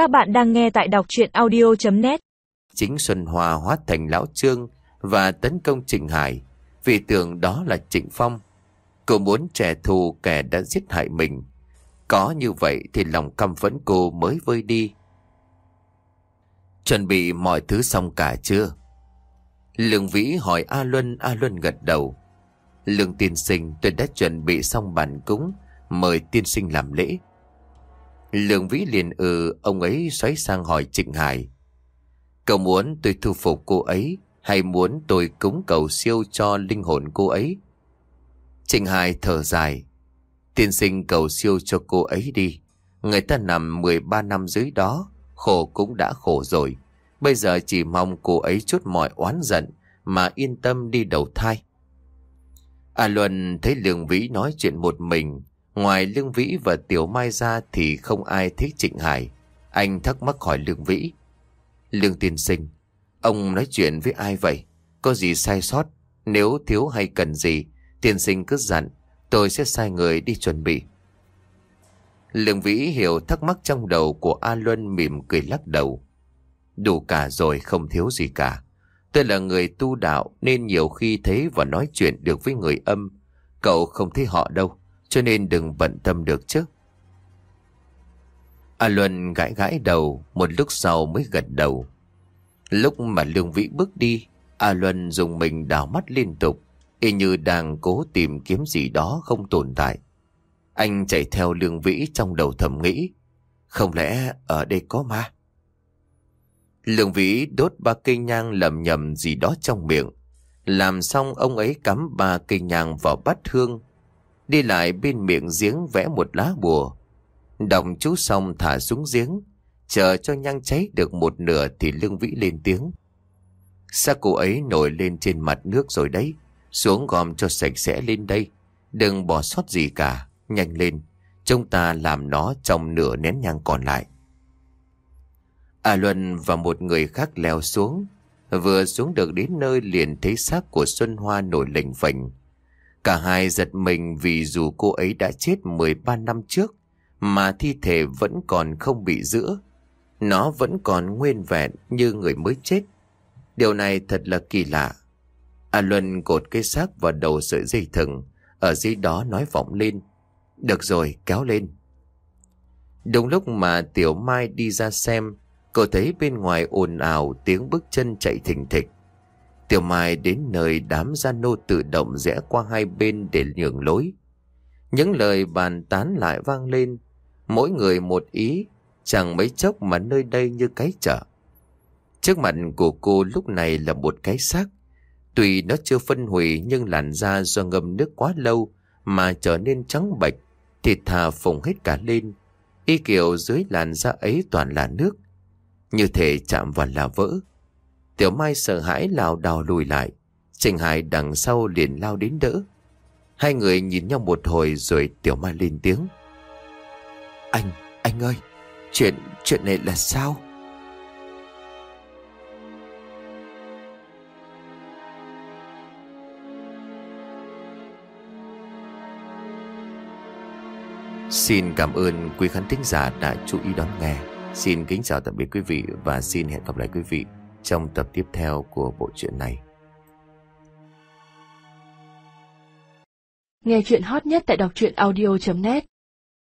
Các bạn đang nghe tại đọc chuyện audio.net Chính Xuân Hoa hóa thành Lão Trương và tấn công Trịnh Hải vì tưởng đó là Trịnh Phong. Cô muốn trẻ thù kẻ đã giết hại mình. Có như vậy thì lòng căm phẫn cô mới vơi đi. Chuẩn bị mọi thứ xong cả chưa? Lương Vĩ hỏi A Luân, A Luân gật đầu. Lương tiên sinh tôi đã chuẩn bị xong bàn cúng, mời tiên sinh làm lễ. Lương Vĩ liền ừ, ông ấy xoáy sang hỏi Trịnh Hải. Cậu muốn tôi thu phục cô ấy, hay muốn tôi cúng cầu siêu cho linh hồn cô ấy? Trịnh Hải thở dài. Tiên sinh cầu siêu cho cô ấy đi. Người ta nằm 13 năm dưới đó, khổ cũng đã khổ rồi. Bây giờ chỉ mong cô ấy chút mọi oán giận mà yên tâm đi đầu thai. A Luân thấy Lương Vĩ nói chuyện một mình, ngoài Lương Vĩ và Tiểu Mai ra thì không ai thích Trịnh Hải. Anh thắc mắc hỏi Lương Vĩ. Lương tiên sinh, ông nói chuyện với ai vậy? Có gì sai sót? Nếu thiếu hay cần gì, tiên sinh cứ dặn, tôi sẽ sai người đi chuẩn bị. Lương Vĩ hiểu thắc mắc trong đầu của A Luân mỉm cười lắc đầu. Đủ cả rồi không thiếu gì cả. Tôi là người tu đạo nên nhiều khi thấy và nói chuyện được với người âm. Cậu không thấy họ đâu, cho nên đừng bận tâm được chứ. A Luân gãi gãi đầu, một lúc sau mới gật đầu. Lúc mà Lương Vĩ bước đi, A Luân dùng mình đảo mắt liên tục, y như đang cố tìm kiếm gì đó không tồn tại. Anh chạy theo Lương Vĩ trong đầu thầm nghĩ, không lẽ ở đây có ma? Lương Vĩ đốt ba cây nhang lầm nhầm gì đó trong miệng. Làm xong ông ấy cắm ba cây nhang vào bát hương. Đi lại bên miệng giếng vẽ một lá bùa. Đọc chú xong thả xuống giếng. Chờ cho nhang cháy được một nửa thì Lương Vĩ lên tiếng. Sao cô ấy nổi lên trên mặt nước rồi đấy. Xuống gom cho sạch sẽ lên đây. Đừng bỏ sót gì cả. Nhanh lên. Chúng ta làm nó trong nửa nén nhang còn lại. A Luân và một người khác leo xuống. Vừa xuống được đến nơi liền thấy xác của Xuân Hoa nổi lệnh phành. Cả hai giật mình vì dù cô ấy đã chết 13 năm trước, mà thi thể vẫn còn không bị giữa. Nó vẫn còn nguyên vẹn như người mới chết. Điều này thật là kỳ lạ. A Luân cột cái xác vào đầu sợi dây thừng, ở dưới đó nói vọng lên. Được rồi, kéo lên. Đúng lúc mà Tiểu Mai đi ra xem, Cô thấy bên ngoài ồn ào tiếng bước chân chạy thình thịch. Tiểu Mai đến nơi đám gia nô tự động rẽ qua hai bên để nhường lối. Những lời bàn tán lại vang lên, mỗi người một ý, chẳng mấy chốc mà nơi đây như cái chợ. Trước mặt của cô lúc này là một cái xác. Tuy nó chưa phân hủy nhưng làn da do ngâm nước quá lâu mà trở nên trắng bệch, thịt thà phồng hết cả lên. Y kiểu dưới làn da ấy toàn là nước. Như thể chạm vào là vỡ. Tiểu Mai sợ hãi lào đào lùi lại. Trình Hải đằng sau liền lao đến đỡ. Hai người nhìn nhau một hồi rồi Tiểu Mai lên tiếng. Anh, anh ơi, chuyện, chuyện này là sao? Xin cảm ơn quý khán thính giả đã chú ý đón nghe. Xin kính chào tạm biệt quý vị và xin hẹn gặp lại quý vị trong tập tiếp theo của bộ truyện này. Nghe chuyện hot nhất tại đọc truyện audio.net